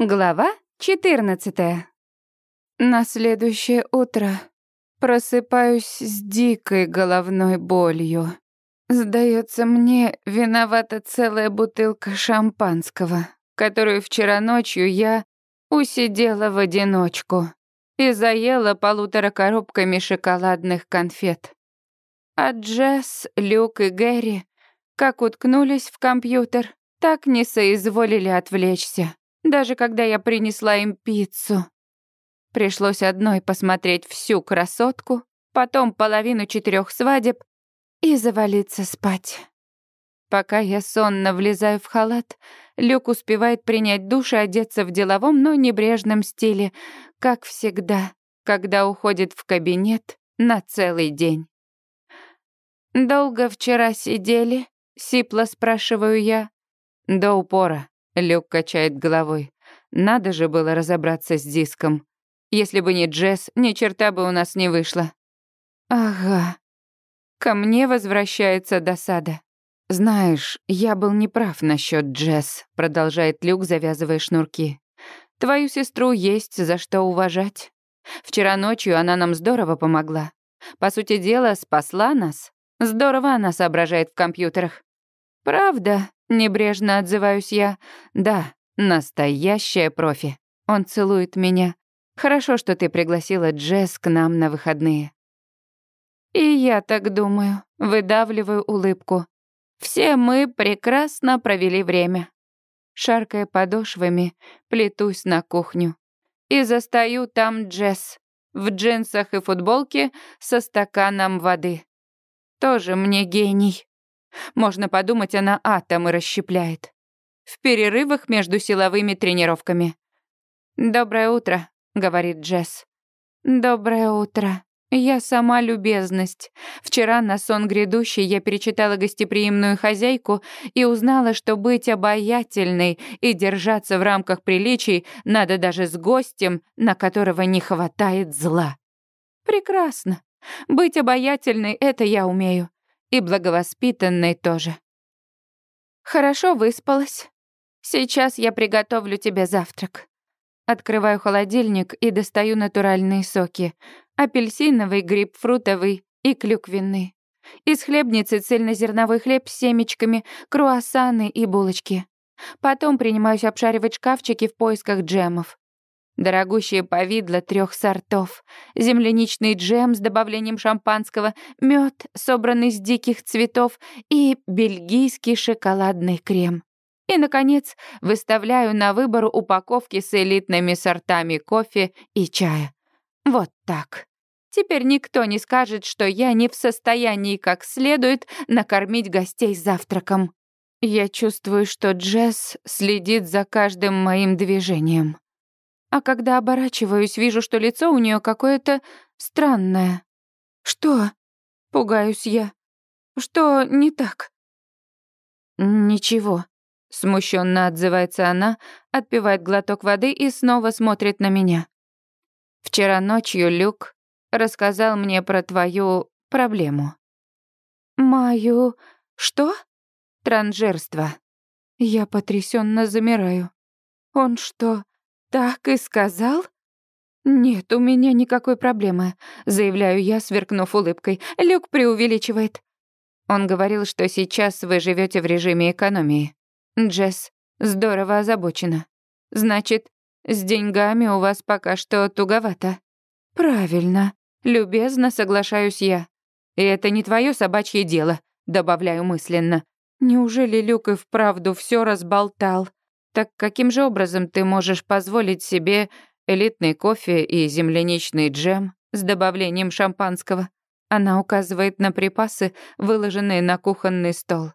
Глава 14. На следующее утро просыпаюсь с дикой головной болью. Сдается мне, виновата целая бутылка шампанского, которую вчера ночью я усидела в одиночку и заела полутора коробками шоколадных конфет. А Джесс, Люк и Гэри, как уткнулись в компьютер, так не соизволили отвлечься даже когда я принесла им пиццу. Пришлось одной посмотреть всю красотку, потом половину четырех свадеб и завалиться спать. Пока я сонно влезаю в халат, Люк успевает принять душ и одеться в деловом, но небрежном стиле, как всегда, когда уходит в кабинет на целый день. «Долго вчера сидели?» — сипло спрашиваю я. «До упора», Люк качает головой. Надо же было разобраться с диском. Если бы не Джесс, ни черта бы у нас не вышло. Ага. Ко мне возвращается досада. Знаешь, я был неправ насчет Джесс, продолжает Люк, завязывая шнурки. Твою сестру есть за что уважать. Вчера ночью она нам здорово помогла. По сути дела, спасла нас. Здорово она соображает в компьютерах. Правда, Небрежно отзываюсь я. Да, настоящая профи. Он целует меня. Хорошо, что ты пригласила Джесс к нам на выходные. И я так думаю, выдавливаю улыбку. Все мы прекрасно провели время. Шаркая подошвами, плетусь на кухню. И застаю там Джесс в джинсах и футболке со стаканом воды. Тоже мне гений. Можно подумать, она атомы расщепляет. В перерывах между силовыми тренировками. «Доброе утро», — говорит Джесс. «Доброе утро. Я сама любезность. Вчера на сон грядущий я перечитала гостеприимную хозяйку и узнала, что быть обаятельной и держаться в рамках приличий надо даже с гостем, на которого не хватает зла. Прекрасно. Быть обаятельной — это я умею. И благовоспитанной тоже. Хорошо выспалась. Сейчас я приготовлю тебе завтрак. Открываю холодильник и достаю натуральные соки. Апельсиновый, грейпфрутовый и клюквенный. Из хлебницы цельнозерновой хлеб с семечками, круассаны и булочки. Потом принимаюсь обшаривать шкафчики в поисках джемов. Дорогущее повидло трех сортов, земляничный джем с добавлением шампанского, мед, собранный с диких цветов и бельгийский шоколадный крем. И, наконец, выставляю на выбор упаковки с элитными сортами кофе и чая. Вот так. Теперь никто не скажет, что я не в состоянии как следует накормить гостей завтраком. Я чувствую, что Джесс следит за каждым моим движением. А когда оборачиваюсь, вижу, что лицо у нее какое-то странное. Что? Пугаюсь я. Что не так? Ничего. Смущенно отзывается она, отпивает глоток воды и снова смотрит на меня. Вчера ночью Люк рассказал мне про твою проблему. Мою что? Транжирство. Я потрясенно замираю. Он что, «Так и сказал?» «Нет, у меня никакой проблемы», — заявляю я, сверкнув улыбкой. «Люк преувеличивает». Он говорил, что сейчас вы живете в режиме экономии. Джесс здорово озабочена. Значит, с деньгами у вас пока что туговато. Правильно. Любезно соглашаюсь я. И это не твое собачье дело, добавляю мысленно. Неужели Люк и вправду все разболтал? Так каким же образом ты можешь позволить себе элитный кофе и земляничный джем с добавлением шампанского? Она указывает на припасы, выложенные на кухонный стол.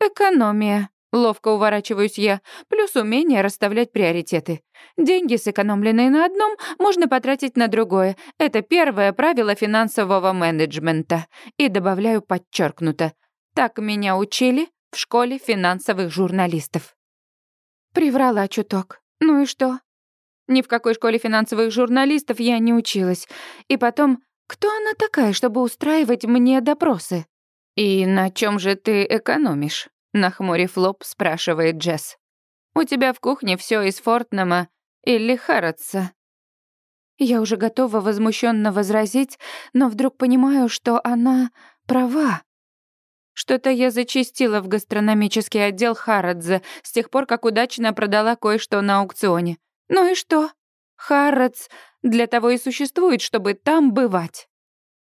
Экономия. Ловко уворачиваюсь я, плюс умение расставлять приоритеты. Деньги, сэкономленные на одном, можно потратить на другое. Это первое правило финансового менеджмента. И добавляю подчеркнуто. Так меня учили в школе финансовых журналистов. Приврала чуток. Ну и что? Ни в какой школе финансовых журналистов я не училась. И потом, кто она такая, чтобы устраивать мне допросы? И на чем же ты экономишь? Нахмурив лоб, спрашивает Джесс. У тебя в кухне все из Фортнама или Харротса». Я уже готова возмущенно возразить, но вдруг понимаю, что она права. Что-то я зачастила в гастрономический отдел Харродза с тех пор, как удачно продала кое-что на аукционе. Ну и что? Харродс для того и существует, чтобы там бывать.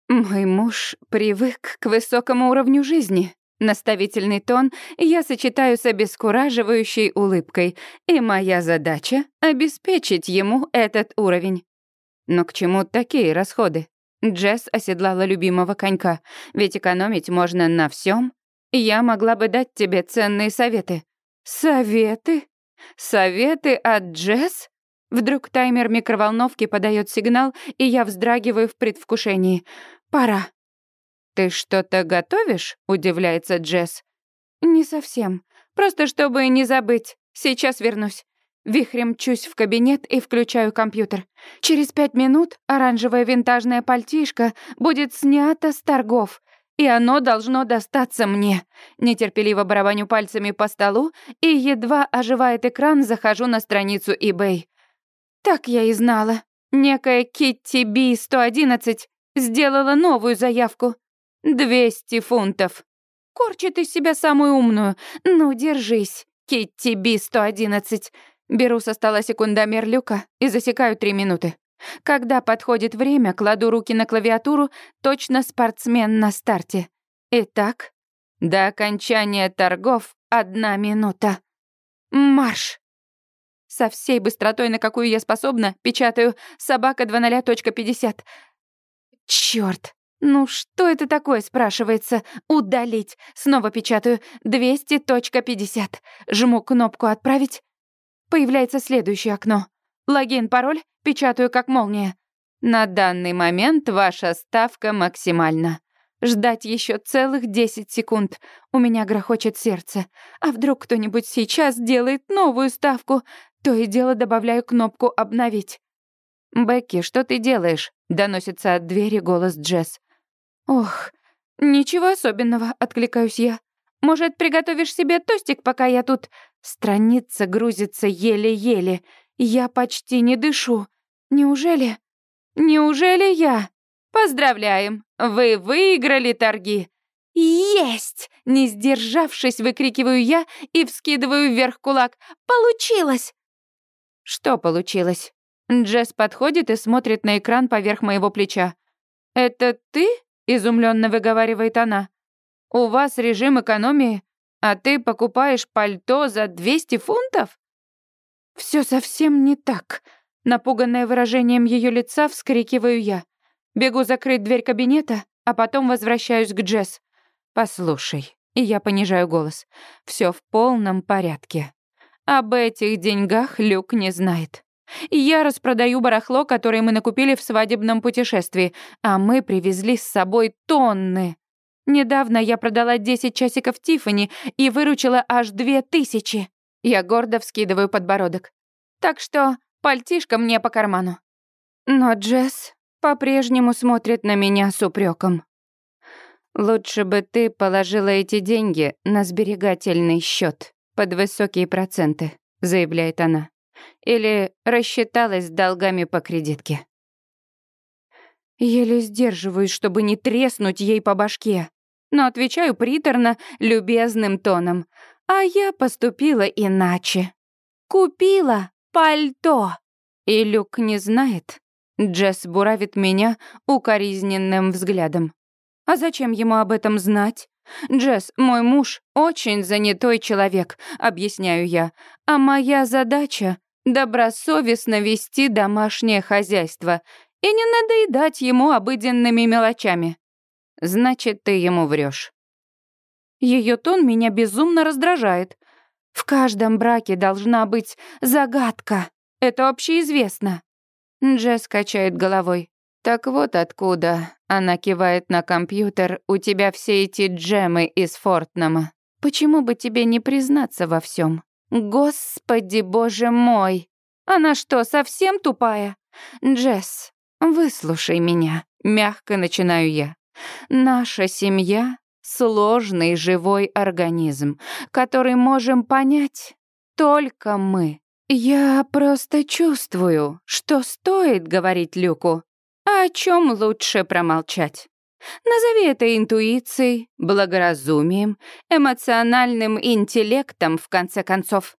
Мой муж привык к высокому уровню жизни. Наставительный тон я сочетаю с обескураживающей улыбкой, и моя задача — обеспечить ему этот уровень. Но к чему такие расходы? Джесс оседлала любимого конька, ведь экономить можно на всем. Я могла бы дать тебе ценные советы. Советы? Советы от Джесс? Вдруг таймер микроволновки подает сигнал, и я вздрагиваю в предвкушении. Пора. «Ты что-то готовишь?» — удивляется Джесс. «Не совсем. Просто чтобы не забыть. Сейчас вернусь». Вихрем мчусь в кабинет и включаю компьютер. Через пять минут оранжевое винтажное пальтишко будет снято с торгов, и оно должно достаться мне. Нетерпеливо барабаню пальцами по столу, и едва оживает экран, захожу на страницу eBay. Так я и знала. Некая Китти Би 111 сделала новую заявку. 200 фунтов. Корчит из себя самую умную. Ну, держись, Китти Би 111. Беру со стола секундомер люка и засекаю три минуты. Когда подходит время, кладу руки на клавиатуру, точно спортсмен на старте. Итак, до окончания торгов одна минута. Марш! Со всей быстротой, на какую я способна, печатаю «собака 20.50». Чёрт! Ну что это такое, спрашивается? Удалить. Снова печатаю 200.50. Жму кнопку «Отправить». Появляется следующее окно. Логин, пароль, печатаю как молния. На данный момент ваша ставка максимальна. Ждать еще целых 10 секунд. У меня грохочет сердце. А вдруг кто-нибудь сейчас делает новую ставку? То и дело добавляю кнопку «Обновить». «Бекки, что ты делаешь?» — доносится от двери голос Джесс. «Ох, ничего особенного», — откликаюсь я. «Может, приготовишь себе тостик, пока я тут...» Страница грузится еле-еле. Я почти не дышу. Неужели... Неужели я... Поздравляем, вы выиграли торги. Есть! Не сдержавшись, выкрикиваю я и вскидываю вверх кулак. Получилось! Что получилось? Джесс подходит и смотрит на экран поверх моего плеча. «Это ты?» — изумленно выговаривает она. «У вас режим экономии, а ты покупаешь пальто за 200 фунтов?» Все совсем не так. Напуганное выражением ее лица вскрикиваю я. Бегу закрыть дверь кабинета, а потом возвращаюсь к Джесс. «Послушай». И я понижаю голос. Все в полном порядке. Об этих деньгах Люк не знает. Я распродаю барахло, которое мы накупили в свадебном путешествии, а мы привезли с собой тонны. Недавно я продала 10 часиков Тиффани и выручила аж две тысячи. Я гордо вскидываю подбородок. Так что пальтишко мне по карману. Но Джесс по-прежнему смотрит на меня с упреком. Лучше бы ты положила эти деньги на сберегательный счет под высокие проценты, заявляет она. Или рассчиталась долгами по кредитке. Еле сдерживаюсь, чтобы не треснуть ей по башке, но отвечаю приторно, любезным тоном. А я поступила иначе. Купила пальто. И Люк не знает. Джесс буравит меня укоризненным взглядом. А зачем ему об этом знать? Джесс, мой муж, очень занятой человек, объясняю я. А моя задача — добросовестно вести домашнее хозяйство и не надоедать ему обыденными мелочами. Значит, ты ему врешь. Ее тон меня безумно раздражает. В каждом браке должна быть загадка. Это общеизвестно. Джесс качает головой. Так вот откуда, она кивает на компьютер, у тебя все эти джемы из Фортнама. Почему бы тебе не признаться во всем? Господи, боже мой! Она что, совсем тупая? Джесс, выслушай меня. Мягко начинаю я. Наша семья — сложный живой организм, который можем понять только мы. Я просто чувствую, что стоит говорить Люку, а о чем лучше промолчать. Назови это интуицией, благоразумием, эмоциональным интеллектом, в конце концов.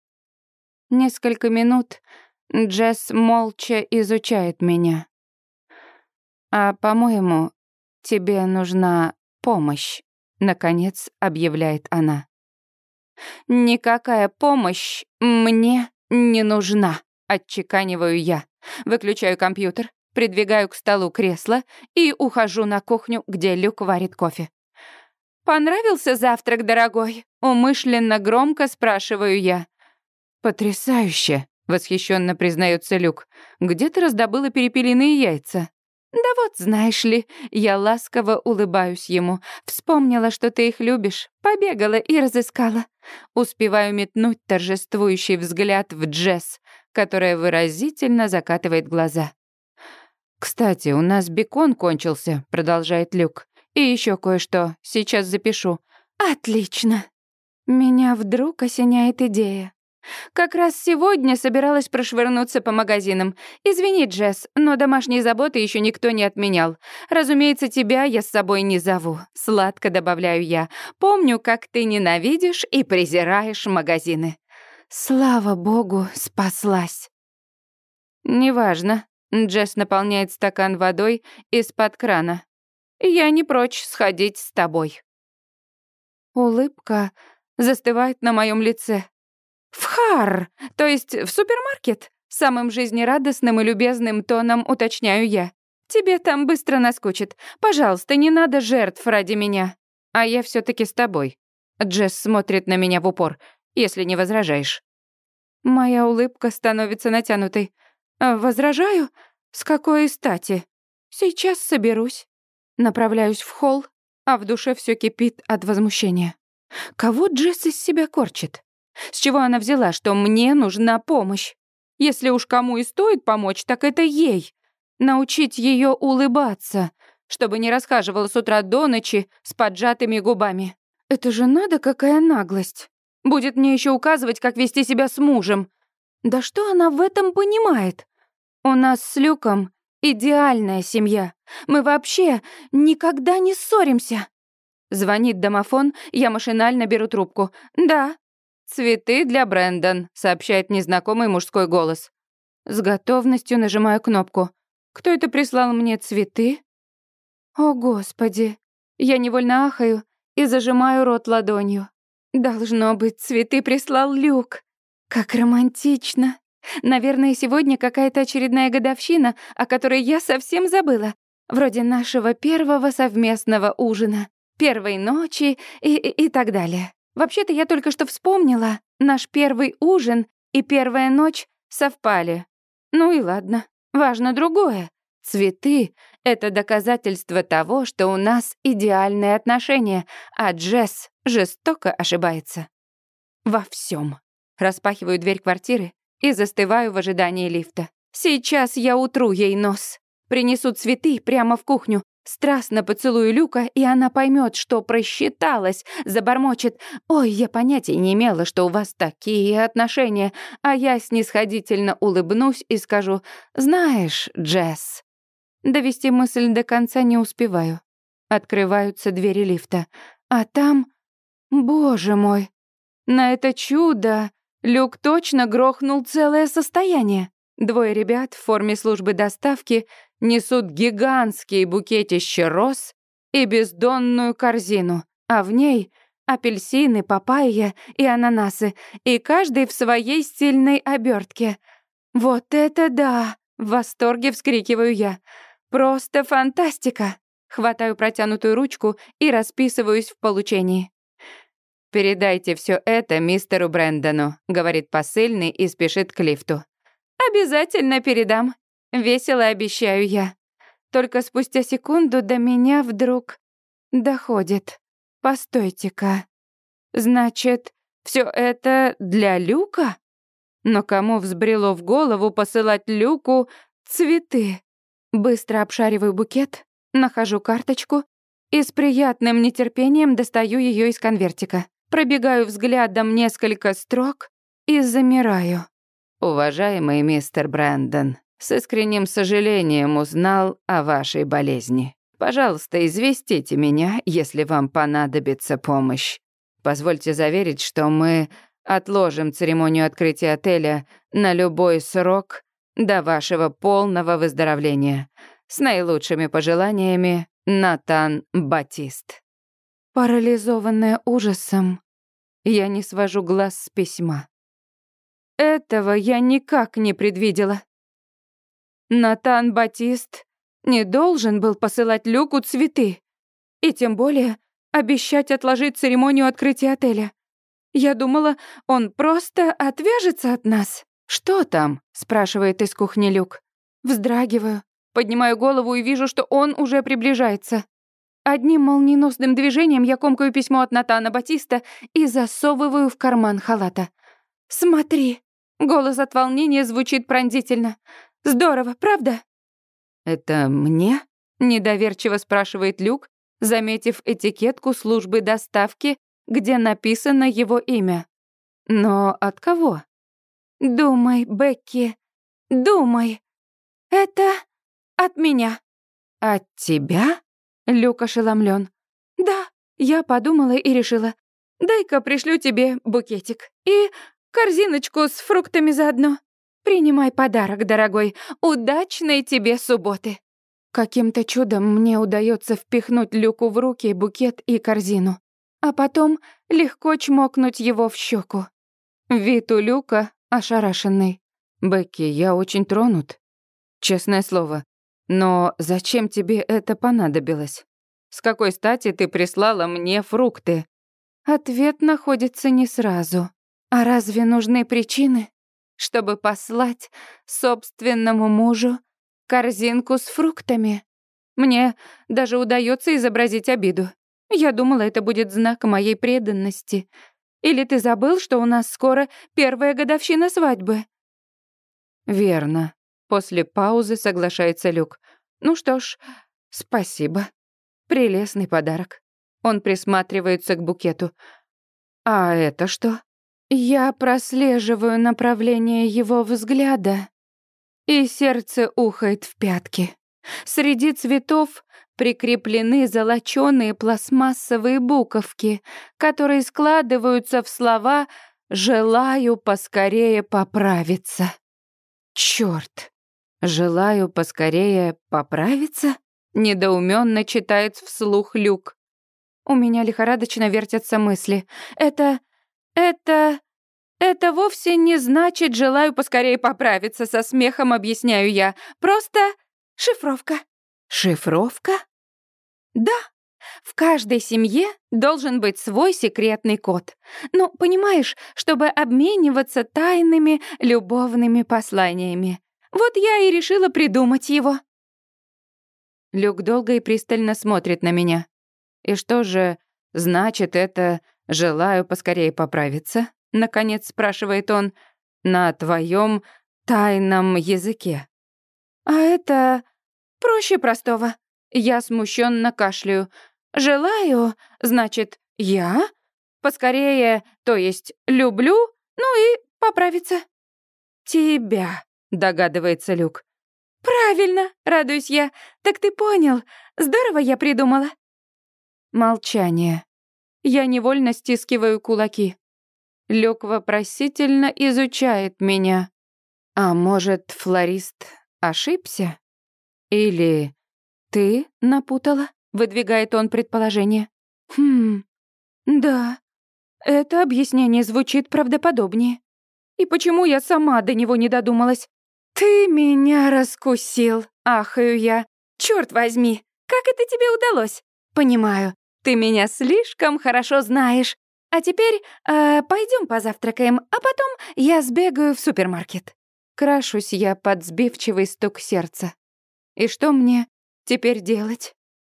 Несколько минут Джесс молча изучает меня. А, по-моему, тебе нужна помощь, наконец объявляет она. Никакая помощь мне не нужна, отчеканиваю я. Выключаю компьютер, придвигаю к столу кресло и ухожу на кухню, где Люк варит кофе. «Понравился завтрак, дорогой?» Умышленно громко спрашиваю я. «Потрясающе!» — восхищенно признается Люк. «Где ты раздобыла перепелиные яйца?» «Да вот, знаешь ли, я ласково улыбаюсь ему. Вспомнила, что ты их любишь, побегала и разыскала. Успеваю метнуть торжествующий взгляд в Джесс, которая выразительно закатывает глаза. «Кстати, у нас бекон кончился», — продолжает Люк. «И еще кое-что. Сейчас запишу». «Отлично». Меня вдруг осеняет идея. Как раз сегодня собиралась прошвырнуться по магазинам. Извини, Джесс, но домашние заботы еще никто не отменял. Разумеется, тебя я с собой не зову. Сладко добавляю я. Помню, как ты ненавидишь и презираешь магазины. Слава богу, спаслась. Неважно. Джесс наполняет стакан водой из-под крана. «Я не прочь сходить с тобой». Улыбка застывает на моем лице. «В Хар, то есть в супермаркет?» Самым жизнерадостным и любезным тоном уточняю я. «Тебе там быстро наскучит. Пожалуйста, не надо жертв ради меня. А я все таки с тобой». Джесс смотрит на меня в упор, если не возражаешь. Моя улыбка становится натянутой. А, возражаю? С какой стати? Сейчас соберусь. Направляюсь в холл, а в душе все кипит от возмущения. Кого Джесс из себя корчит? С чего она взяла, что мне нужна помощь? Если уж кому и стоит помочь, так это ей. Научить ее улыбаться, чтобы не расхаживала с утра до ночи с поджатыми губами. Это же надо какая наглость. Будет мне еще указывать, как вести себя с мужем. Да что она в этом понимает? У нас с Люком идеальная семья. Мы вообще никогда не ссоримся. Звонит домофон, я машинально беру трубку. Да. Цветы для Брэндон, сообщает незнакомый мужской голос. С готовностью нажимаю кнопку. Кто это прислал мне цветы? О, господи. Я невольно ахаю и зажимаю рот ладонью. Должно быть, цветы прислал Люк. Как романтично. Наверное, сегодня какая-то очередная годовщина, о которой я совсем забыла. Вроде нашего первого совместного ужина, первой ночи и, и, и так далее. Вообще-то я только что вспомнила, наш первый ужин и первая ночь совпали. Ну и ладно, важно другое. Цветы — это доказательство того, что у нас идеальные отношения, а Джесс жестоко ошибается. Во всем. Распахиваю дверь квартиры и застываю в ожидании лифта. Сейчас я утру ей нос. Принесу цветы прямо в кухню. Страстно поцелую Люка, и она поймет, что просчиталась, забормочет. «Ой, я понятия не имела, что у вас такие отношения». А я снисходительно улыбнусь и скажу «Знаешь, Джесс». Довести мысль до конца не успеваю. Открываются двери лифта. А там... Боже мой! На это чудо Люк точно грохнул целое состояние. Двое ребят в форме службы доставки несут гигантские букетища роз и бездонную корзину, а в ней апельсины, папайя и ананасы, и каждый в своей стильной обертке. «Вот это да!» — в восторге вскрикиваю я. «Просто фантастика!» Хватаю протянутую ручку и расписываюсь в получении. «Передайте все это мистеру Брэндону», — говорит посыльный и спешит к лифту. «Обязательно передам», — весело обещаю я. Только спустя секунду до меня вдруг доходит. Постойте-ка. Значит, все это для Люка? Но кому взбрело в голову посылать Люку цветы? Быстро обшариваю букет, нахожу карточку и с приятным нетерпением достаю ее из конвертика. Пробегаю взглядом несколько строк и замираю. «Уважаемый мистер Брэндон, с искренним сожалением узнал о вашей болезни. Пожалуйста, известите меня, если вам понадобится помощь. Позвольте заверить, что мы отложим церемонию открытия отеля на любой срок до вашего полного выздоровления. С наилучшими пожеланиями, Натан Батист. Парализованная ужасом, я не свожу глаз с письма. Этого я никак не предвидела. Натан Батист не должен был посылать Люку цветы. И тем более обещать отложить церемонию открытия отеля. Я думала, он просто отвяжется от нас. «Что там?» — спрашивает из кухни Люк. Вздрагиваю, поднимаю голову и вижу, что он уже приближается. Одним молниеносным движением я комкаю письмо от Натана Батиста и засовываю в карман халата. «Смотри!» — голос от волнения звучит пронзительно. «Здорово, правда?» «Это мне?» — недоверчиво спрашивает Люк, заметив этикетку службы доставки, где написано его имя. «Но от кого?» «Думай, Бекки, думай. Это от меня». «От тебя?» — Люк ошеломлен. «Да, я подумала и решила. Дай-ка пришлю тебе букетик и корзиночку с фруктами заодно. Принимай подарок, дорогой. Удачной тебе субботы». Каким-то чудом мне удается впихнуть Люку в руки букет и корзину, а потом легко чмокнуть его в щеку. Вид у Люка ошарашенный. «Бекки, я очень тронут. Честное слово. Но зачем тебе это понадобилось? С какой стати ты прислала мне фрукты?» Ответ находится не сразу. А разве нужны причины, чтобы послать собственному мужу корзинку с фруктами? Мне даже удается изобразить обиду. Я думала, это будет знак моей преданности, или ты забыл, что у нас скоро первая годовщина свадьбы?» «Верно». После паузы соглашается Люк. «Ну что ж, спасибо. Прелестный подарок». Он присматривается к букету. «А это что?» Я прослеживаю направление его взгляда, и сердце ухает в пятки. Среди цветов прикреплены золочёные пластмассовые буковки, которые складываются в слова «желаю поскорее поправиться». Чёрт! «Желаю поскорее поправиться?» — недоуменно читает вслух Люк. У меня лихорадочно вертятся мысли. «Это... это...» «Это вовсе не значит, желаю поскорее поправиться, со смехом объясняю я. Просто шифровка». «Шифровка?» Да, в каждой семье должен быть свой секретный код. Ну, понимаешь, чтобы обмениваться тайными любовными посланиями. Вот я и решила придумать его. Люк долго и пристально смотрит на меня. И что же значит это «желаю поскорее поправиться»? Наконец спрашивает он на твоем тайном языке. А это проще простого. Я смущенно кашляю. «Желаю, значит, я? Поскорее, то есть люблю, ну и поправиться». «Тебя», — догадывается Люк. «Правильно», — радуюсь я. «Так ты понял. Здорово я придумала». Молчание. Я невольно стискиваю кулаки. Люк вопросительно изучает меня. А может, флорист ошибся? Или «Ты напутала?» — выдвигает он предположение. «Хм, да, это объяснение звучит правдоподобнее. И почему я сама до него не додумалась? Ты меня раскусил, ахаю я. Черт возьми, как это тебе удалось? Понимаю, ты меня слишком хорошо знаешь. А теперь э, пойдем позавтракаем, а потом я сбегаю в супермаркет. Крашусь я под сбивчивый стук сердца. И что мне теперь делать?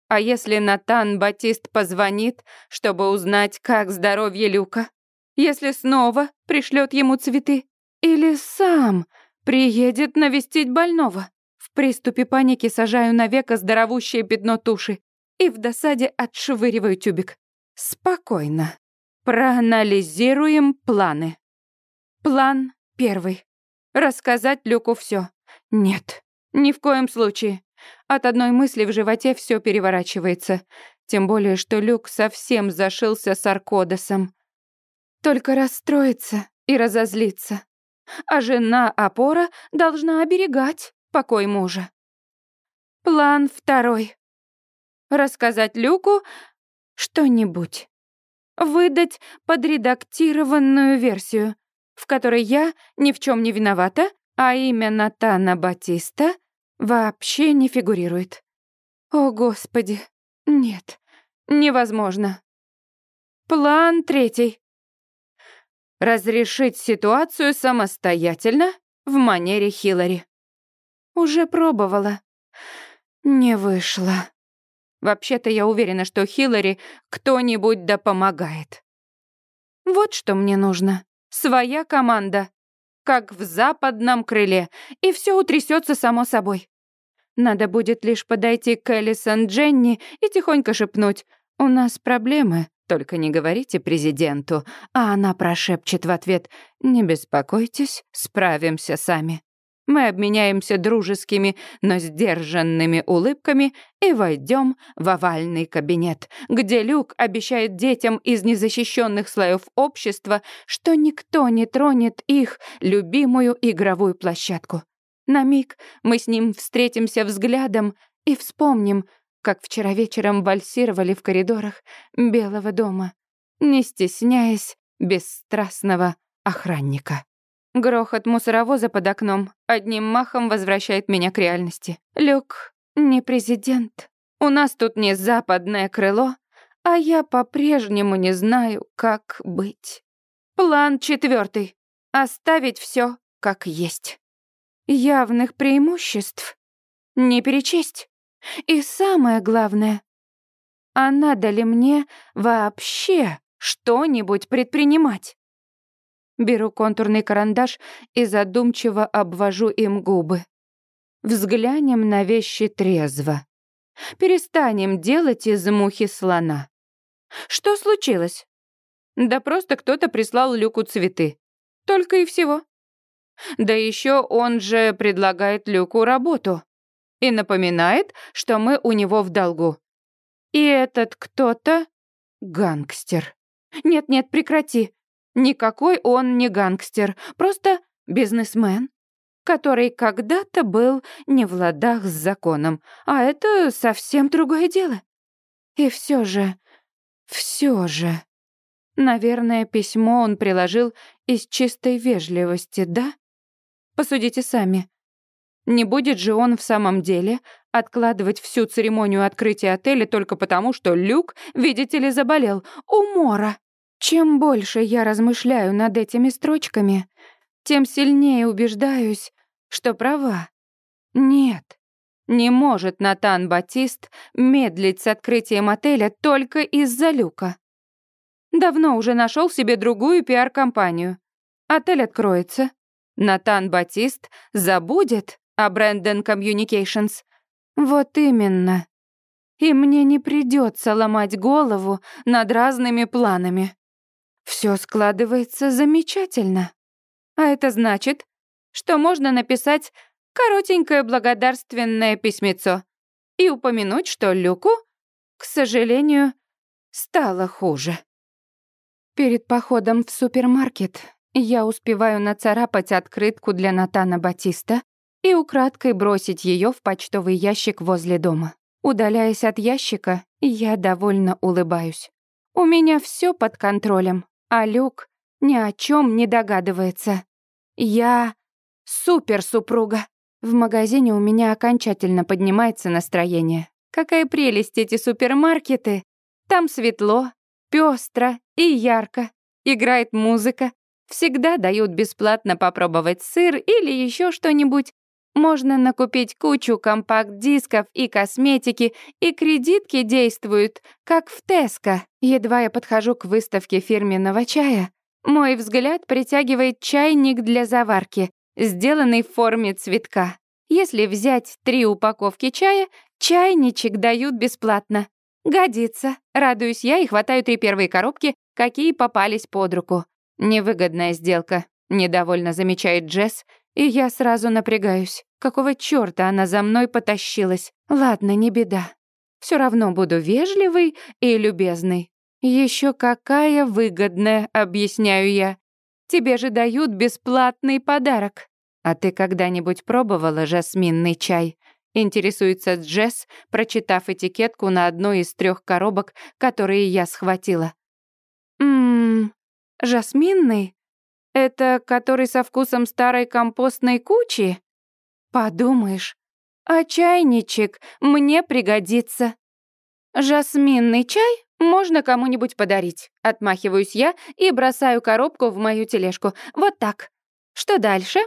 А если Натан Батист позвонит, чтобы узнать, как здоровье Люка? Если снова пришлет ему цветы? Или сам приедет навестить больного? В приступе паники сажаю на веко здоровущее пятно туши и в досаде отшвыриваю тюбик. Спокойно. Проанализируем планы. План первый. Рассказать Люку все. Нет, ни в коем случае. От одной мысли в животе все переворачивается. Тем более, что Люк совсем зашился с Аркодосом. Только расстроится и разозлится. А жена-опора должна оберегать покой мужа. План второй. Рассказать Люку что-нибудь. Выдать подредактированную версию, в которой я ни в чем не виновата, а имя Натана Батиста вообще не фигурирует. О, Господи, нет, невозможно. План третий. Разрешить ситуацию самостоятельно в манере Хиллари. Уже пробовала. Не вышло. Вообще-то я уверена, что Хиллари кто-нибудь да помогает. Вот что мне нужно. Своя команда. Как в западном крыле. И все утрясется само собой. Надо будет лишь подойти к Элисон Дженни и тихонько шепнуть. «У нас проблемы, только не говорите президенту». А она прошепчет в ответ. «Не беспокойтесь, справимся сами». Мы обменяемся дружескими, но сдержанными улыбками и войдем в овальный кабинет, где Люк обещает детям из незащищенных слоев общества, что никто не тронет их любимую игровую площадку. На миг мы с ним встретимся взглядом и вспомним, как вчера вечером вальсировали в коридорах Белого дома, не стесняясь бесстрастного охранника. Грохот мусоровоза под окном одним махом возвращает меня к реальности. Люк не президент. У нас тут не западное крыло, а я по-прежнему не знаю, как быть. План четвертый: Оставить все как есть. Явных преимуществ не перечесть. И самое главное, а надо ли мне вообще что-нибудь предпринимать? Беру контурный карандаш и задумчиво обвожу им губы. Взглянем на вещи трезво. Перестанем делать из мухи слона. Что случилось? Да просто кто-то прислал Люку цветы. Только и всего. Да еще он же предлагает Люку работу. И напоминает, что мы у него в долгу. И этот кто-то — гангстер. Нет-нет, прекрати. Никакой он не гангстер, просто бизнесмен, который когда-то был не в ладах с законом, а это совсем другое дело. И все же, все же... Наверное, письмо он приложил из чистой вежливости, да? Посудите сами. Не будет же он в самом деле откладывать всю церемонию открытия отеля только потому, что Люк, видите ли, заболел. Умора. Чем больше я размышляю над этими строчками, тем сильнее убеждаюсь, что права. Нет, не может Натан Батист медлить с открытием отеля только из-за люка. Давно уже нашел себе другую пиар-компанию. Отель откроется. Натан Батист забудет о Брэндон Communications. Вот именно. И мне не придется ломать голову над разными планами. Все складывается замечательно. А это значит, что можно написать коротенькое благодарственное письмецо и упомянуть, что Люку, к сожалению, стало хуже. Перед походом в супермаркет я успеваю нацарапать открытку для Натана Батиста и украдкой бросить ее в почтовый ящик возле дома. Удаляясь от ящика, я довольно улыбаюсь. У меня все под контролем. А Люк ни о чем не догадывается. Я супер-супруга. В магазине у меня окончательно поднимается настроение. Какая прелесть эти супермаркеты. Там светло, пестро и ярко. Играет музыка. Всегда дают бесплатно попробовать сыр или еще что-нибудь. Можно накупить кучу компакт-дисков и косметики, и кредитки действуют, как в Теско. Едва я подхожу к выставке фирменного чая, мой взгляд притягивает чайник для заварки, сделанный в форме цветка. Если взять три упаковки чая, чайничек дают бесплатно. Годится. Радуюсь я и хватаю три первые коробки, какие попались под руку. Невыгодная сделка. Недовольно замечает Джесс, и я сразу напрягаюсь. Какого чёрта она за мной потащилась? Ладно, не беда. Всё равно буду вежливый и любезный. Ещё какая выгодная, объясняю я. Тебе же дают бесплатный подарок. А ты когда-нибудь пробовала жасминный чай? Интересуется Джесс, прочитав этикетку на одной из трёх коробок, которые я схватила. Ммм, жасминный? Это который со вкусом старой компостной кучи? Подумаешь, а чайничек мне пригодится. Жасминный чай можно кому-нибудь подарить. Отмахиваюсь я и бросаю коробку в мою тележку. Вот так. Что дальше?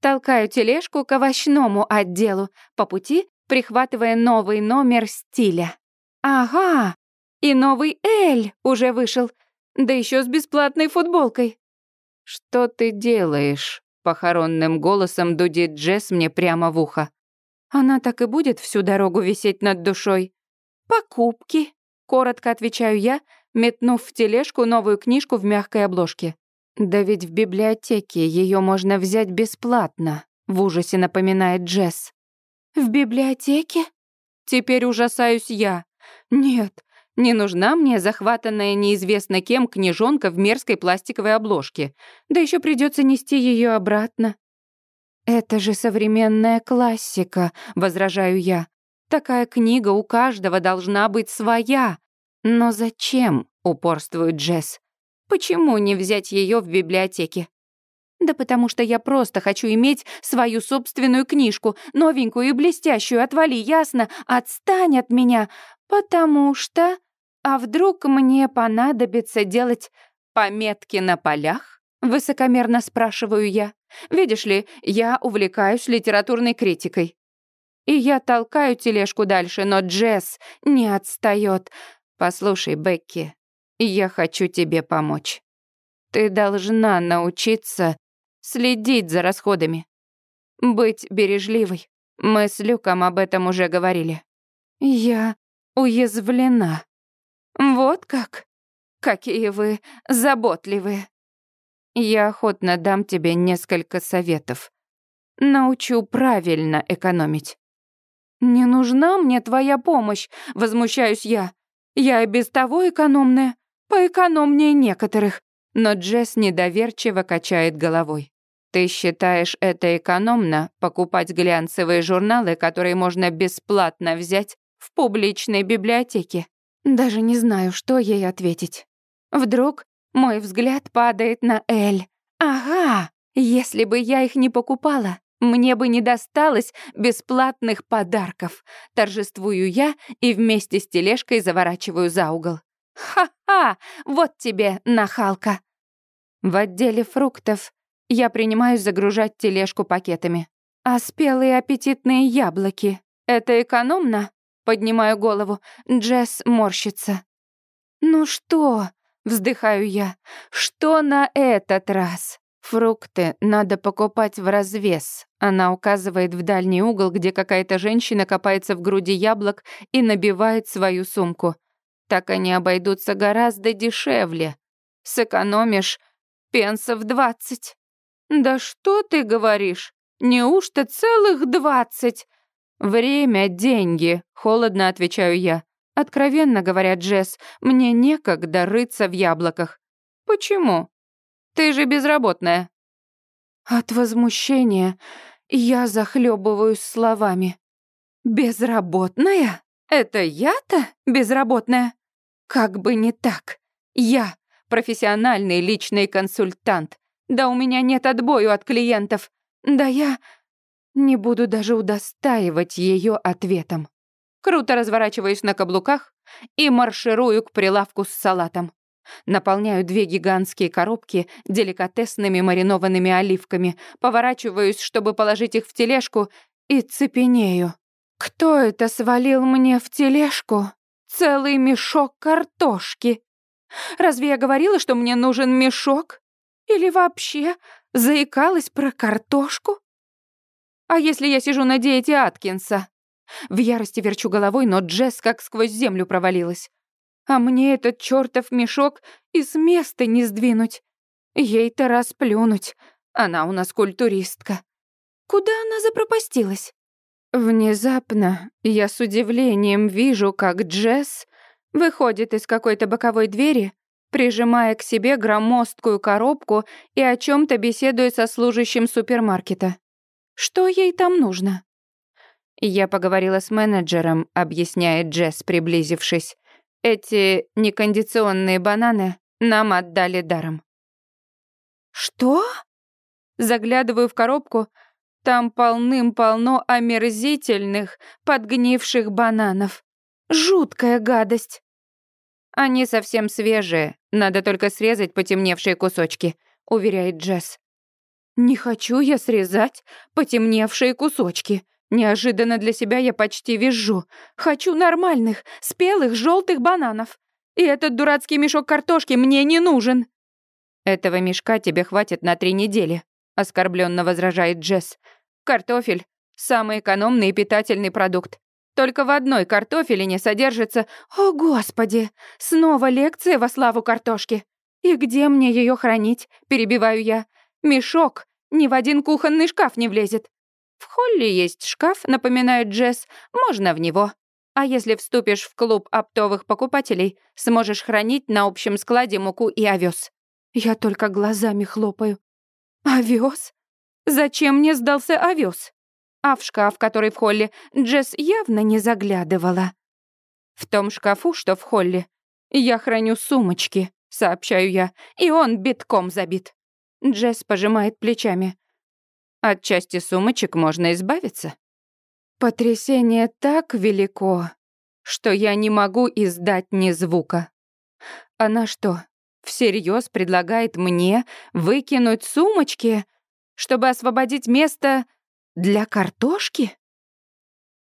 Толкаю тележку к овощному отделу, по пути прихватывая новый номер стиля. Ага, и новый Эль уже вышел, да еще с бесплатной футболкой. «Что ты делаешь?» — похоронным голосом дудит Джесс мне прямо в ухо. Она так и будет всю дорогу висеть над душой. «Покупки», — коротко отвечаю я, метнув в тележку новую книжку в мягкой обложке. «Да ведь в библиотеке ее можно взять бесплатно», — в ужасе напоминает Джесс. «В библиотеке?» Теперь ужасаюсь я. «Нет, не нужна мне захватанная неизвестно кем книжонка в мерзкой пластиковой обложке. Да еще придется нести ее обратно. «Это же современная классика», — возражаю я. «Такая книга у каждого должна быть своя». «Но зачем?» — упорствует Джесс. «Почему не взять ее в библиотеке?» «Да потому что я просто хочу иметь свою собственную книжку, новенькую и блестящую, отвали, ясно? Отстань от меня, потому что...» А вдруг мне понадобится делать пометки на полях? Высокомерно спрашиваю я. Видишь ли, я увлекаюсь литературной критикой. И я толкаю тележку дальше, но Джесс не отстает. Послушай, Бекки, я хочу тебе помочь. Ты должна научиться следить за расходами. Быть бережливой. Мы с Люком об этом уже говорили. Я уязвлена. «Вот как? Какие вы заботливые!» «Я охотно дам тебе несколько советов. Научу правильно экономить». «Не нужна мне твоя помощь», — возмущаюсь я. «Я и без того экономная, поэкономнее некоторых». Но Джесс недоверчиво качает головой. «Ты считаешь это экономно, покупать глянцевые журналы, которые можно бесплатно взять в публичной библиотеке?» Даже не знаю, что ей ответить. Вдруг мой взгляд падает на Эль. Ага, если бы я их не покупала, мне бы не досталось бесплатных подарков. Торжествую я и вместе с тележкой заворачиваю за угол. Ха-ха, вот тебе нахалка. В отделе фруктов я принимаюсь загружать тележку пакетами. А спелые аппетитные яблоки — это экономно? Поднимаю голову. Джесс морщится. «Ну что?» — вздыхаю я. «Что на этот раз?» «Фрукты надо покупать в развес». Она указывает в дальний угол, где какая-то женщина копается в груди яблок и набивает свою сумку. Так они обойдутся гораздо дешевле. Сэкономишь пенсов двадцать. «Да что ты говоришь? Неужто целых двадцать?» «Время — деньги», — холодно отвечаю я. «Откровенно говоря, Джесс, мне некогда рыться в яблоках». «Почему? Ты же безработная». От возмущения я захлебываюсь словами. «Безработная? Это я-то безработная? Как бы не так. Я профессиональный личный консультант. Да у меня нет отбою от клиентов. Да я не буду даже удостаивать ее ответом. Круто разворачиваюсь на каблуках и марширую к прилавку с салатом. Наполняю две гигантские коробки деликатесными маринованными оливками, поворачиваюсь, чтобы положить их в тележку, и цепенею. Кто это свалил мне в тележку? Целый мешок картошки. Разве я говорила, что мне нужен мешок? Или вообще заикалась про картошку? А если я сижу на диете Аткинса? В ярости верчу головой, но Джесс как сквозь землю провалилась. А мне этот чертов мешок и с места не сдвинуть. Ей-то расплюнуть. Она у нас культуристка. Куда она запропастилась? Внезапно я с удивлением вижу, как Джесс выходит из какой-то боковой двери, прижимая к себе громоздкую коробку и о чем то беседуя со служащим супермаркета. Что ей там нужно? Я поговорила с менеджером, объясняет Джесс, приблизившись. Эти некондиционные бананы нам отдали даром. Что? Заглядываю в коробку, там полным-полно омерзительных, подгнивших бананов. Жуткая гадость. Они совсем свежие, надо только срезать потемневшие кусочки, уверяет Джесс. Не хочу я срезать потемневшие кусочки. Неожиданно для себя я почти визжу. Хочу нормальных, спелых желтых бананов. И этот дурацкий мешок картошки мне не нужен. Этого мешка тебе хватит на три недели, оскорбленно возражает Джесс. Картофель — самый экономный и питательный продукт. Только в одной картофелине содержится... О, Господи! Снова лекция во славу картошки. И где мне ее хранить? Перебиваю я. Мешок ни в один кухонный шкаф не влезет. В холле есть шкаф, напоминает Джесс, можно в него. А если вступишь в клуб оптовых покупателей, сможешь хранить на общем складе муку и овес. Я только глазами хлопаю. Овес? Зачем мне сдался овес? А в шкаф, который в холле, Джесс явно не заглядывала. В том шкафу, что в холле, я храню сумочки, сообщаю я, и он битком забит. Джесс пожимает плечами. От части сумочек можно избавиться. Потрясение так велико, что я не могу издать ни звука. Она что, всерьез предлагает мне выкинуть сумочки? чтобы освободить место для картошки?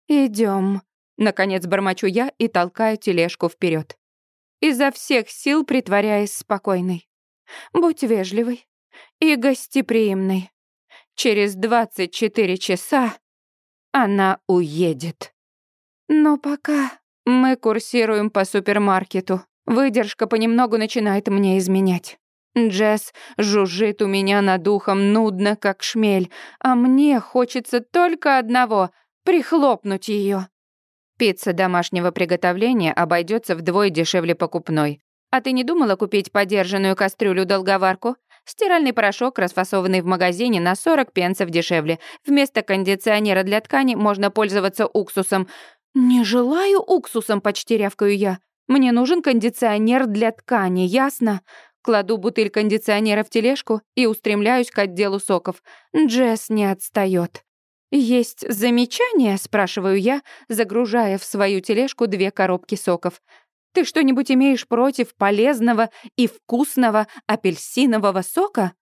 Идем. Наконец бормочу я и толкаю тележку вперед. Изо всех сил притворяясь спокойной. Будь вежливой и гостеприимной. Через 24 часа она уедет. Но пока мы курсируем по супермаркету, выдержка понемногу начинает мне изменять. Джесс жужжит у меня над ухом нудно, как шмель, а мне хочется только одного — прихлопнуть ее. Пицца домашнего приготовления обойдется вдвое дешевле покупной. А ты не думала купить подержанную кастрюлю-долговарку? Стиральный порошок, расфасованный в магазине, на 40 пенсов дешевле. Вместо кондиционера для ткани можно пользоваться уксусом. «Не желаю уксусом», — почти рявкаю я. «Мне нужен кондиционер для ткани, ясно? Кладу бутыль кондиционера в тележку и устремляюсь к отделу соков. Джесс не отстаёт. «Есть замечания?» — спрашиваю я, загружая в свою тележку две коробки соков. «Ты что-нибудь имеешь против полезного и вкусного апельсинового сока?»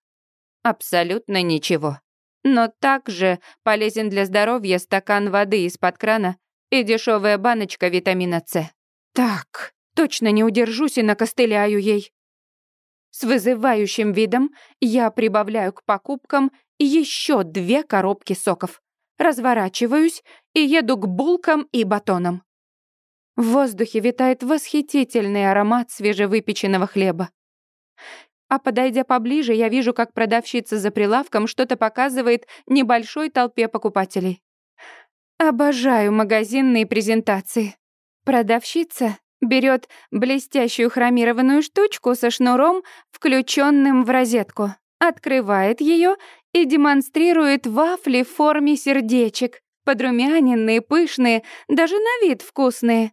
«Абсолютно ничего. Но также полезен для здоровья стакан воды из-под крана и дешевая баночка витамина С». «Так, точно не удержусь и накостыляю ей. С вызывающим видом я прибавляю к покупкам еще две коробки соков. Разворачиваюсь и еду к булкам и батонам. В воздухе витает восхитительный аромат свежевыпеченного хлеба. А подойдя поближе, я вижу, как продавщица за прилавком что-то показывает небольшой толпе покупателей. Обожаю магазинные презентации. Продавщица Берет блестящую хромированную штучку со шнуром, включенным в розетку, открывает ее и демонстрирует вафли в форме сердечек, подрумяненные, пышные, даже на вид вкусные.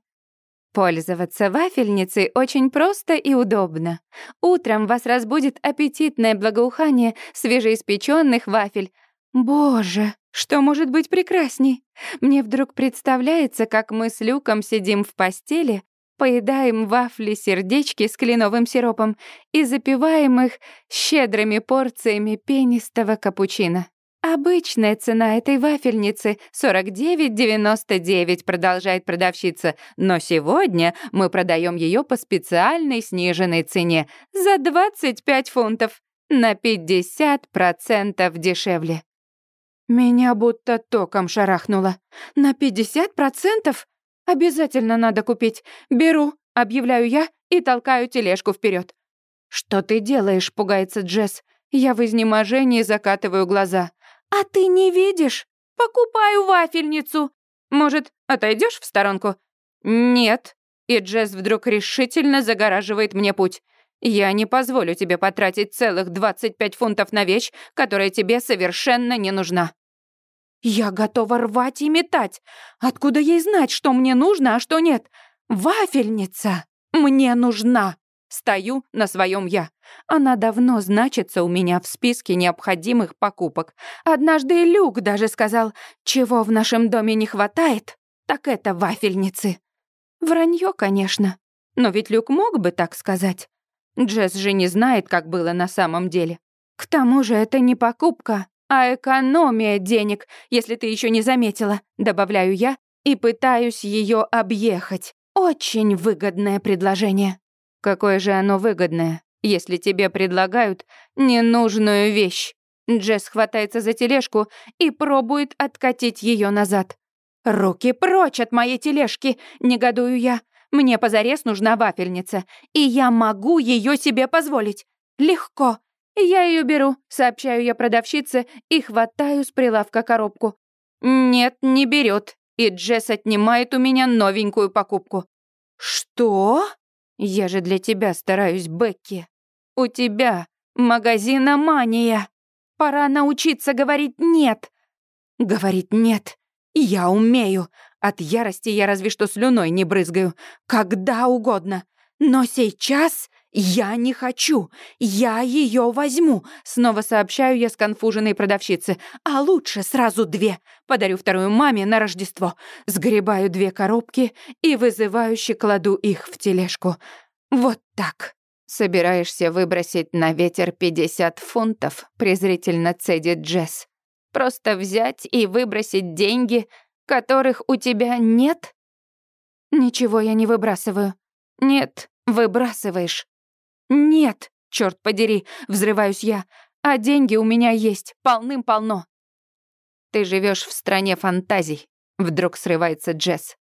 Пользоваться вафельницей очень просто и удобно. Утром вас разбудит аппетитное благоухание свежеиспеченных вафель. Боже, что может быть прекрасней? Мне вдруг представляется, как мы с Люком сидим в постели, поедаем вафли-сердечки с кленовым сиропом и запиваем их щедрыми порциями пенистого капучино. «Обычная цена этой вафельницы — 49,99», — продолжает продавщица. «Но сегодня мы продаем ее по специальной сниженной цене за 25 фунтов, на 50% дешевле». Меня будто током шарахнуло. «На 50%? Обязательно надо купить. Беру, объявляю я и толкаю тележку вперед. Что ты делаешь? пугается Джесс. Я в изнеможении закатываю глаза. «А ты не видишь? Покупаю вафельницу. Может, отойдешь в сторонку?» «Нет». И Джесс вдруг решительно загораживает мне путь. «Я не позволю тебе потратить целых 25 фунтов на вещь, которая тебе совершенно не нужна». Я готова рвать и метать. Откуда ей знать, что мне нужно, а что нет? Вафельница мне нужна. Стою на своем я. Она давно значится у меня в списке необходимых покупок. Однажды Люк даже сказал, чего в нашем доме не хватает, так это вафельницы. Вранье, конечно. Но ведь Люк мог бы так сказать. Джесс же не знает, как было на самом деле. К тому же это не покупка, а экономия денег, если ты еще не заметила, добавляю я и пытаюсь ее объехать. Очень выгодное предложение. Какое же оно выгодное, если тебе предлагают ненужную вещь? Джесс хватается за тележку и пробует откатить ее назад. «Руки прочь от моей тележки!» — негодую я. «Мне позарез нужна вафельница, и я могу ее себе позволить. Легко, «Я ее беру», — сообщаю я продавщице и хватаю с прилавка коробку. «Нет, не берет. И Джесс отнимает у меня новенькую покупку». «Что?» «Я же для тебя стараюсь, Бекки. У тебя магазиномания. Пора научиться говорить «нет». Говорить «нет». Я умею. От ярости я разве что слюной не брызгаю. Когда угодно. Но сейчас «Я не хочу! Я ее возьму!» Снова сообщаю я сконфуженной продавщице. «А лучше сразу две. Подарю вторую маме на Рождество. Сгребаю две коробки и вызывающе кладу их в тележку. Вот так». «Собираешься выбросить на ветер 50 фунтов?» презрительно цедит Джесс. «Просто взять и выбросить деньги, которых у тебя нет?» «Ничего я не выбрасываю». «Нет, выбрасываешь». «Нет, черт подери!» — взрываюсь я. «А деньги у меня есть, полным-полно». «Ты живешь в стране фантазий», — вдруг срывается Джесс.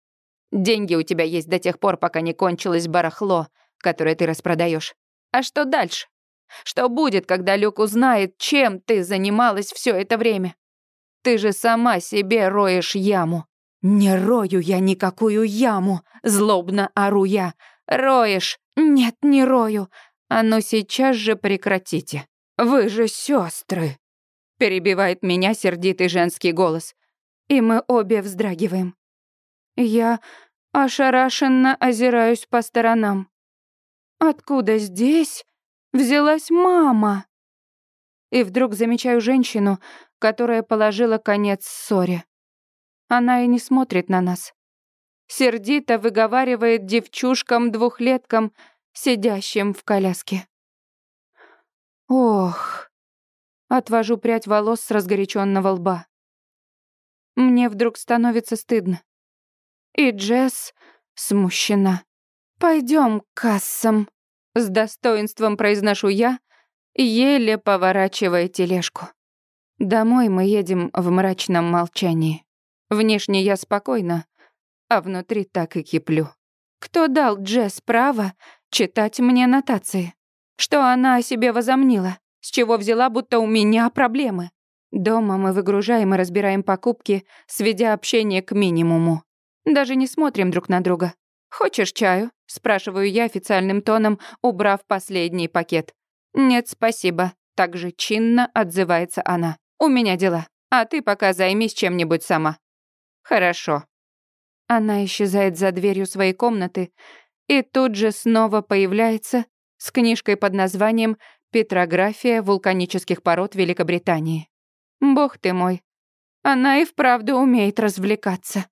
«Деньги у тебя есть до тех пор, пока не кончилось барахло, которое ты распродаешь. А что дальше? Что будет, когда Люк узнает, чем ты занималась все это время? Ты же сама себе роешь яму». «Не рою я никакую яму!» — злобно ору я. «Роешь!» «Нет, не рою. «А ну сейчас же прекратите! Вы же сестры! Перебивает меня сердитый женский голос. И мы обе вздрагиваем. Я ошарашенно озираюсь по сторонам. Откуда здесь взялась мама? И вдруг замечаю женщину, которая положила конец ссоре. Она и не смотрит на нас. Сердито выговаривает девчушкам-двухлеткам — сидящим в коляске. Ох, отвожу прядь волос с разгоряченного лба. Мне вдруг становится стыдно. И Джесс смущена. Пойдем к кассам», — с достоинством произношу я, еле поворачивая тележку. Домой мы едем в мрачном молчании. Внешне я спокойна, а внутри так и киплю. Кто дал Джесс право читать мне нотации. Что она о себе возомнила? С чего взяла, будто у меня проблемы? Дома мы выгружаем и разбираем покупки, сведя общение к минимуму. Даже не смотрим друг на друга. «Хочешь чаю?» — спрашиваю я официальным тоном, убрав последний пакет. «Нет, спасибо», — так же чинно отзывается она. «У меня дела, а ты пока займись чем-нибудь сама». «Хорошо». Она исчезает за дверью своей комнаты, и тут же снова появляется с книжкой под названием «Петрография вулканических пород Великобритании». Бог ты мой, она и вправду умеет развлекаться.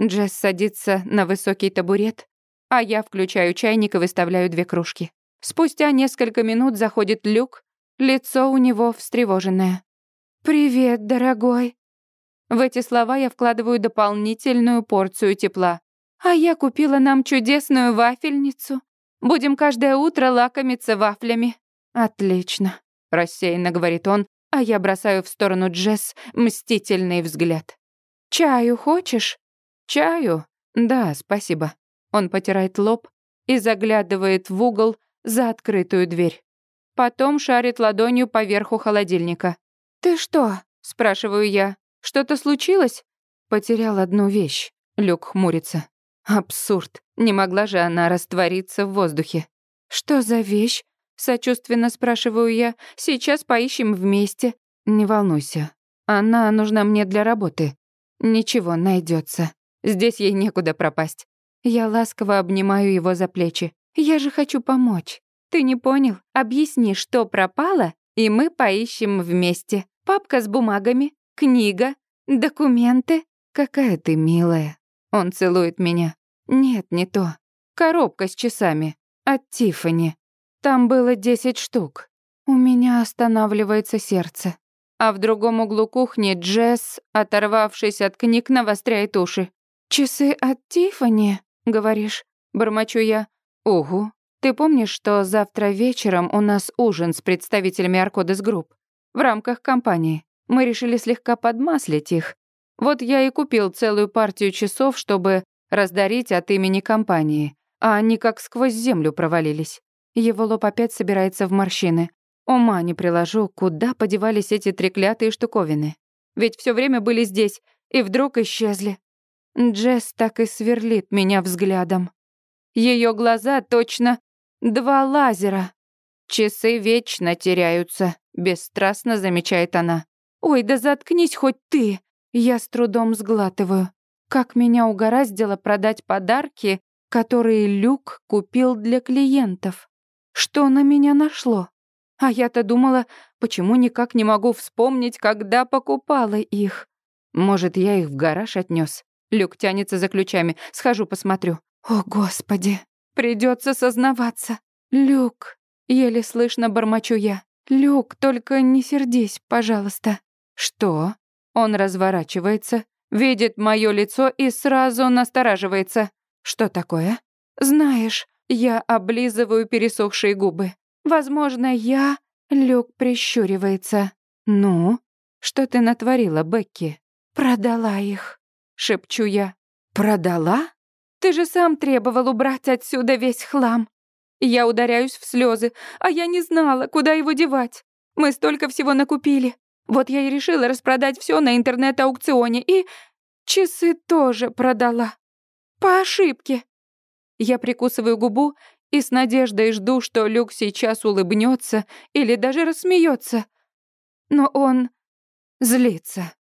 Джесс садится на высокий табурет, а я включаю чайник и выставляю две кружки. Спустя несколько минут заходит Люк, лицо у него встревоженное. «Привет, дорогой». В эти слова я вкладываю дополнительную порцию тепла. А я купила нам чудесную вафельницу. Будем каждое утро лакомиться вафлями. Отлично, рассеянно говорит он, а я бросаю в сторону Джесс мстительный взгляд. Чаю хочешь? Чаю? Да, спасибо. Он потирает лоб и заглядывает в угол за открытую дверь. Потом шарит ладонью по верху холодильника. «Ты что?» — спрашиваю я. «Что-то случилось?» «Потерял одну вещь», — Люк хмурится. «Абсурд. Не могла же она раствориться в воздухе». «Что за вещь?» — сочувственно спрашиваю я. «Сейчас поищем вместе». «Не волнуйся. Она нужна мне для работы. Ничего, найдется. Здесь ей некуда пропасть». Я ласково обнимаю его за плечи. «Я же хочу помочь. Ты не понял? Объясни, что пропало, и мы поищем вместе. Папка с бумагами, книга, документы. Какая ты милая. Он целует меня. Нет, не то. Коробка с часами. От Тифани. Там было десять штук. У меня останавливается сердце. А в другом углу кухни Джесс, оторвавшись от книг, навостряет уши. «Часы от Тифани, говоришь?» Бормочу я. «Угу. Ты помнишь, что завтра вечером у нас ужин с представителями Аркодес Групп? В рамках компании. Мы решили слегка подмаслить их. Вот я и купил целую партию часов, чтобы раздарить от имени компании. А они как сквозь землю провалились. Его лоб опять собирается в морщины. Ума не приложу, куда подевались эти треклятые штуковины. Ведь все время были здесь, и вдруг исчезли. Джесс так и сверлит меня взглядом. Ее глаза точно два лазера. Часы вечно теряются, бесстрастно замечает она. Ой, да заткнись хоть ты. Я с трудом сглатываю. Как меня угораздило продать подарки, которые Люк купил для клиентов. Что на меня нашло? А я-то думала, почему никак не могу вспомнить, когда покупала их. Может, я их в гараж отнес. Люк тянется за ключами. Схожу, посмотрю. О, Господи, придется сознаваться. Люк, еле слышно бормочу я. Люк, только не сердись, пожалуйста. Что? Он разворачивается, видит мое лицо и сразу настораживается. Что такое? Знаешь, я облизываю пересохшие губы. Возможно, я... Люк прищуривается. Ну, что ты натворила, Бекки? Продала их, шепчу я. Продала? Ты же сам требовал убрать отсюда весь хлам. Я ударяюсь в слезы, а я не знала, куда его девать. Мы столько всего накупили. Вот я и решила распродать все на интернет-аукционе и... Часы тоже продала. По ошибке. Я прикусываю губу и с надеждой жду, что Люк сейчас улыбнется или даже рассмеется. Но он злится.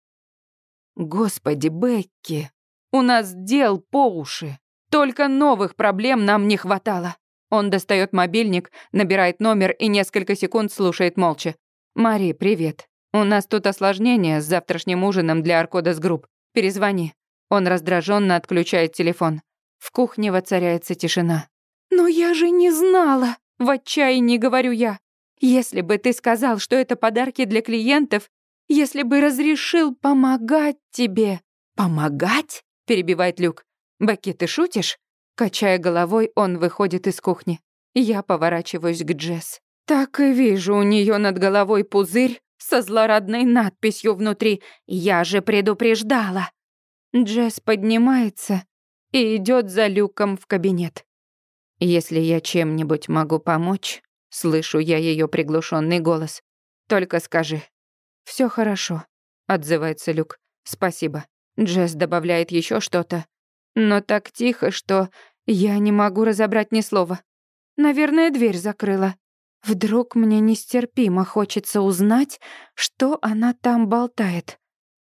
Господи, Бекки, у нас дел по уши. Только новых проблем нам не хватало. Он достает мобильник, набирает номер и несколько секунд слушает молча. «Мари, привет. У нас тут осложнение с завтрашним ужином для Аркодас Групп. Перезвони». Он раздраженно отключает телефон. В кухне воцаряется тишина. «Но я же не знала!» — в отчаянии говорю я. «Если бы ты сказал, что это подарки для клиентов, если бы разрешил помогать тебе...» «Помогать?» — перебивает Люк. «Бекки, ты шутишь?» Качая головой, он выходит из кухни. Я поворачиваюсь к Джесс. Так и вижу у нее над головой пузырь со злорадной надписью внутри «Я же предупреждала». Джесс поднимается и идет за люком в кабинет. «Если я чем-нибудь могу помочь», — слышу я ее приглушенный голос, — «только скажи». Все хорошо», — отзывается Люк. «Спасибо». Джесс добавляет еще что-то, но так тихо, что я не могу разобрать ни слова. Наверное, дверь закрыла. Вдруг мне нестерпимо хочется узнать, что она там болтает.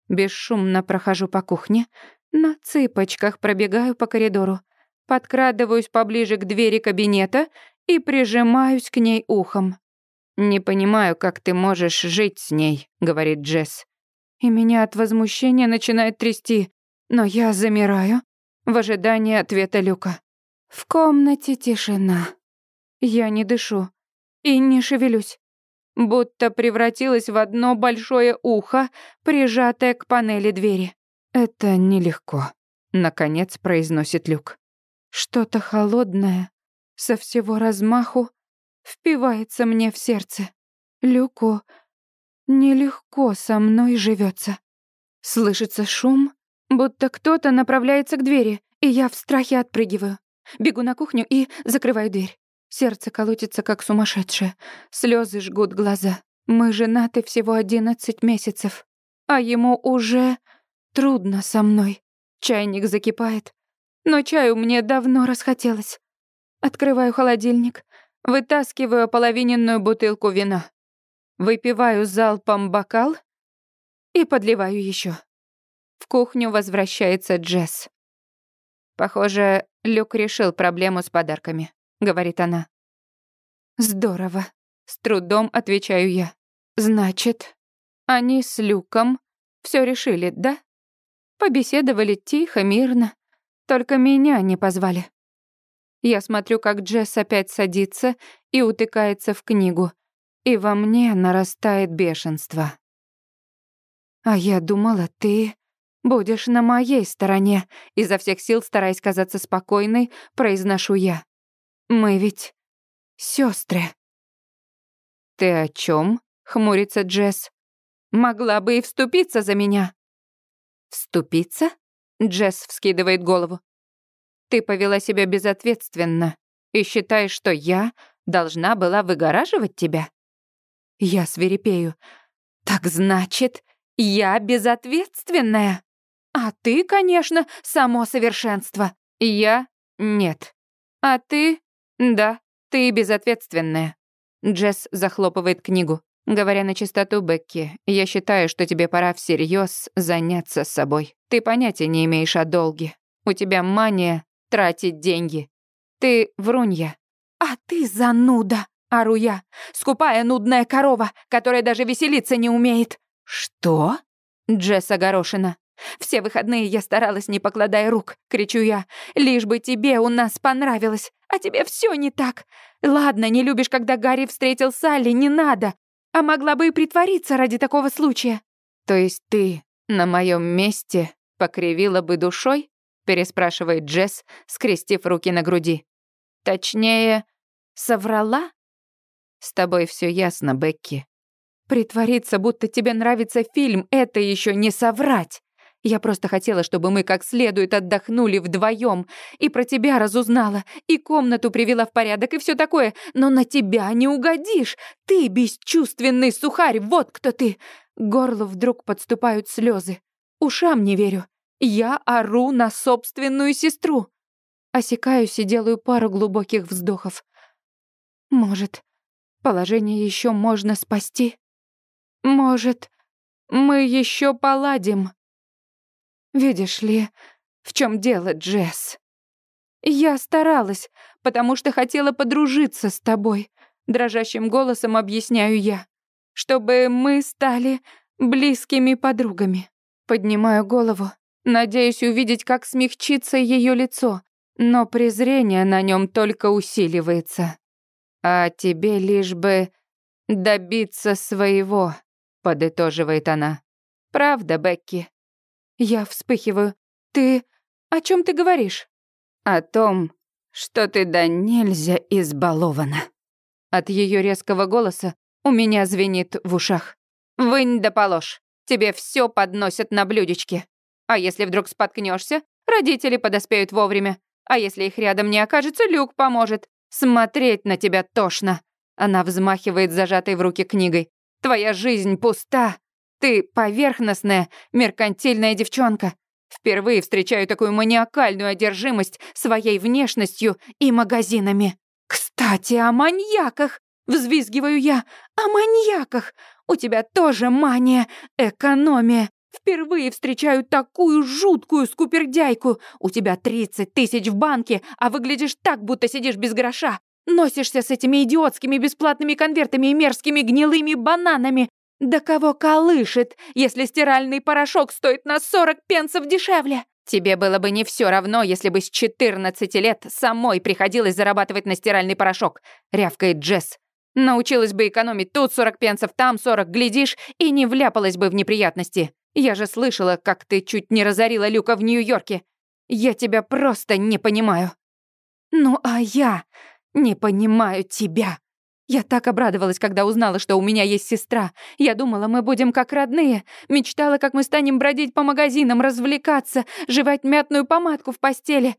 Бесшумно прохожу по кухне, на цыпочках пробегаю по коридору, подкрадываюсь поближе к двери кабинета и прижимаюсь к ней ухом. «Не понимаю, как ты можешь жить с ней», — говорит Джесс. И меня от возмущения начинает трясти, но я замираю в ожидании ответа Люка. В комнате тишина. Я не дышу и не шевелюсь, будто превратилась в одно большое ухо, прижатое к панели двери. «Это нелегко», — наконец произносит Люк. Что-то холодное, со всего размаху, впивается мне в сердце. Люку нелегко со мной живется. Слышится шум, будто кто-то направляется к двери, и я в страхе отпрыгиваю. Бегу на кухню и закрываю дверь. Сердце колотится, как сумасшедшее. Слезы жгут глаза. Мы женаты всего одиннадцать месяцев, а ему уже трудно со мной. Чайник закипает, но чаю мне давно расхотелось. Открываю холодильник, вытаскиваю половиненную бутылку вина. Выпиваю залпом бокал и подливаю еще. В кухню возвращается Джесс. Похоже, Люк решил проблему с подарками, говорит она. Здорово, с трудом отвечаю я. Значит, они с Люком все решили, да? Побеседовали тихо, мирно, только меня не позвали. Я смотрю, как Джесс опять садится и утыкается в книгу, и во мне нарастает бешенство. А я думала, ты будешь на моей стороне, изо всех сил стараясь казаться спокойной, произношу я. Мы ведь сестры. Ты о чем? хмурится Джесс. Могла бы и вступиться за меня. Вступиться? Джесс вскидывает голову. Ты повела себя безответственно и считаешь, что я должна была выгораживать тебя? Я свирепею. Так значит, я безответственная. А ты, конечно, само совершенство. Я нет. А ты? Да, ты безответственная. Джесс захлопывает книгу. Говоря на чистоту, Бекки, я считаю, что тебе пора всерьез заняться собой. Ты понятия не имеешь о долге. У тебя мания тратить деньги. Ты врунья. А ты зануда, ору я. Скупая нудная корова, которая даже веселиться не умеет. «Что?» Джесс огорошена. «Все выходные я старалась, не покладая рук», — кричу я. «Лишь бы тебе у нас понравилось, а тебе все не так. Ладно, не любишь, когда Гарри встретил Салли, не надо. А могла бы и притвориться ради такого случая». «То есть ты на моем месте покривила бы душой?» — переспрашивает Джесс, скрестив руки на груди. «Точнее, соврала?» «С тобой все ясно, Бекки. Притвориться, будто тебе нравится фильм, это еще не соврать. Я просто хотела, чтобы мы как следует отдохнули вдвоем, и про тебя разузнала, и комнату привела в порядок, и все такое, но на тебя не угодишь. Ты бесчувственный сухарь, вот кто ты. Горло вдруг подступают слезы. Ушам не верю. Я ору на собственную сестру. Осекаюсь и делаю пару глубоких вздохов. Может, положение еще можно спасти? Может, мы еще поладим? Видишь ли, в чем дело, Джесс? Я старалась, потому что хотела подружиться с тобой, дрожащим голосом объясняю я, чтобы мы стали близкими подругами. Поднимаю голову, надеюсь увидеть, как смягчится ее лицо, но презрение на нем только усиливается. А тебе лишь бы добиться своего подытоживает она. Правда, Бекки? Я вспыхиваю. Ты... О чем ты говоришь? О том, что ты да нельзя избалована. От ее резкого голоса у меня звенит в ушах. Вынь да положь. Тебе все подносят на блюдечке. А если вдруг споткнешься, родители подоспеют вовремя. А если их рядом не окажется, Люк поможет. Смотреть на тебя тошно. Она взмахивает зажатой в руки книгой. Твоя жизнь пуста. Ты поверхностная, меркантильная девчонка. Впервые встречаю такую маниакальную одержимость своей внешностью и магазинами. Кстати, о маньяках. Взвизгиваю я. О маньяках. У тебя тоже мания, экономия. Впервые встречаю такую жуткую скупердяйку. У тебя 30 тысяч в банке, а выглядишь так, будто сидишь без гроша. Носишься с этими идиотскими бесплатными конвертами и мерзкими гнилыми бананами. Да кого колышет, если стиральный порошок стоит на 40 пенсов дешевле? Тебе было бы не все равно, если бы с 14 лет самой приходилось зарабатывать на стиральный порошок, рявкает Джесс. Научилась бы экономить тут 40 пенсов, там 40, глядишь, и не вляпалась бы в неприятности. Я же слышала, как ты чуть не разорила Люка в Нью-Йорке. Я тебя просто не понимаю. Ну а я... «Не понимаю тебя. Я так обрадовалась, когда узнала, что у меня есть сестра. Я думала, мы будем как родные. Мечтала, как мы станем бродить по магазинам, развлекаться, жевать мятную помадку в постели».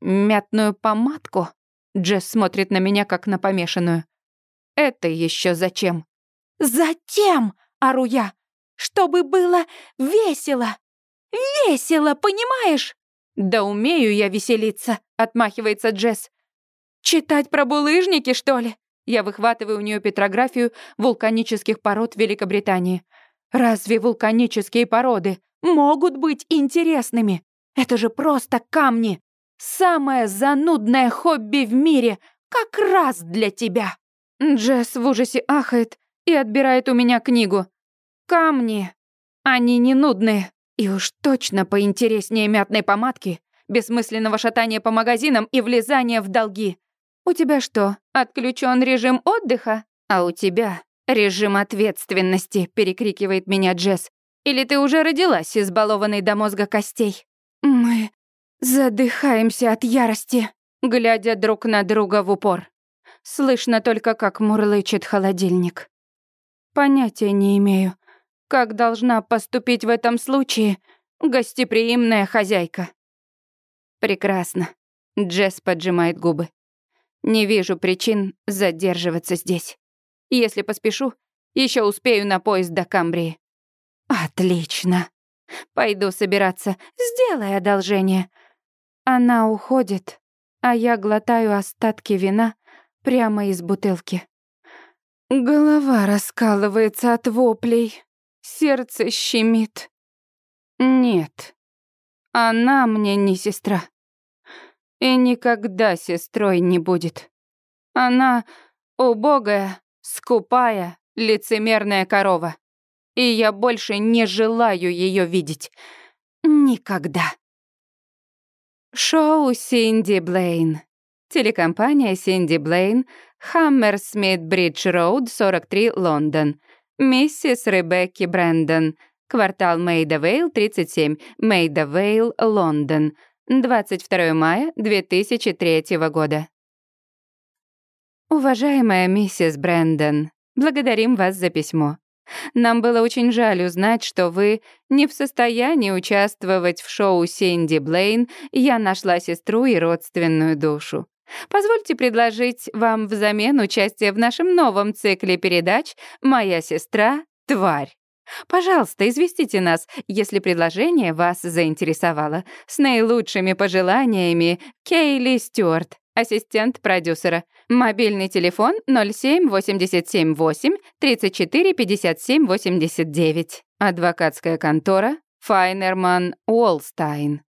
«Мятную помадку?» Джесс смотрит на меня, как на помешанную. «Это еще зачем?» «Затем!» — ору я. «Чтобы было весело! Весело, понимаешь?» «Да умею я веселиться», — отмахивается Джесс. «Читать про булыжники, что ли?» Я выхватываю у нее петрографию вулканических пород Великобритании. Разве вулканические породы могут быть интересными? Это же просто камни. Самое занудное хобби в мире как раз для тебя. Джесс в ужасе ахает и отбирает у меня книгу. Камни. Они не нудные. И уж точно поинтереснее мятной помадки, бессмысленного шатания по магазинам и влезания в долги. У тебя что, отключен режим отдыха? А у тебя режим ответственности, перекрикивает меня Джесс. Или ты уже родилась, избалованной до мозга костей? Мы задыхаемся от ярости, глядя друг на друга в упор. Слышно только, как мурлычет холодильник. Понятия не имею, как должна поступить в этом случае гостеприимная хозяйка. Прекрасно. Джесс поджимает губы. Не вижу причин задерживаться здесь. Если поспешу, еще успею на поезд до Камбрии. Отлично. Пойду собираться. Сделай одолжение. Она уходит, а я глотаю остатки вина прямо из бутылки. Голова раскалывается от воплей. Сердце щемит. Нет, она мне не сестра и никогда сестрой не будет. Она убогая, скупая, лицемерная корова. И я больше не желаю ее видеть. Никогда. Шоу Синди Блейн. Телекомпания Синди Блейн, Хаммерсмит Бридж Роуд, 43, Лондон. Миссис Ребекки Брэндон. Квартал Мейда-Вейл, 37, Мейда-Вейл, Лондон. 22 мая 2003 года. Уважаемая миссис Брэндон, благодарим вас за письмо. Нам было очень жаль узнать, что вы не в состоянии участвовать в шоу Синди Блейн «Я нашла сестру и родственную душу». Позвольте предложить вам взамен участие в нашем новом цикле передач «Моя сестра — тварь». Пожалуйста, известите нас, если предложение вас заинтересовало. С наилучшими пожеланиями, Кейли Стюарт, ассистент продюсера. Мобильный телефон 07878 34 57 89. Адвокатская контора Файнерман Уолстайн.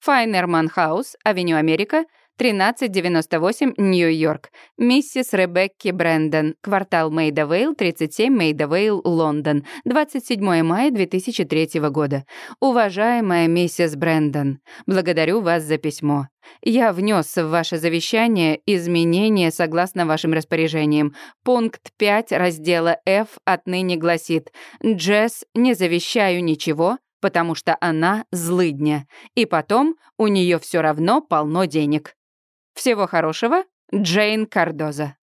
Файнерман Хаус, Авеню Америка, 1398, Нью-Йорк. Миссис Ребекки Брэндон. Квартал Мейдавейл, 37, Мейдавейл, Лондон. 27 мая 2003 года. Уважаемая миссис Брэндон, благодарю вас за письмо. Я внес в ваше завещание изменения согласно вашим распоряжениям. Пункт 5 раздела F отныне гласит «Джесс, не завещаю ничего, потому что она злыдня, и потом у нее все равно полно денег». Всего хорошего, Джейн Кардоза.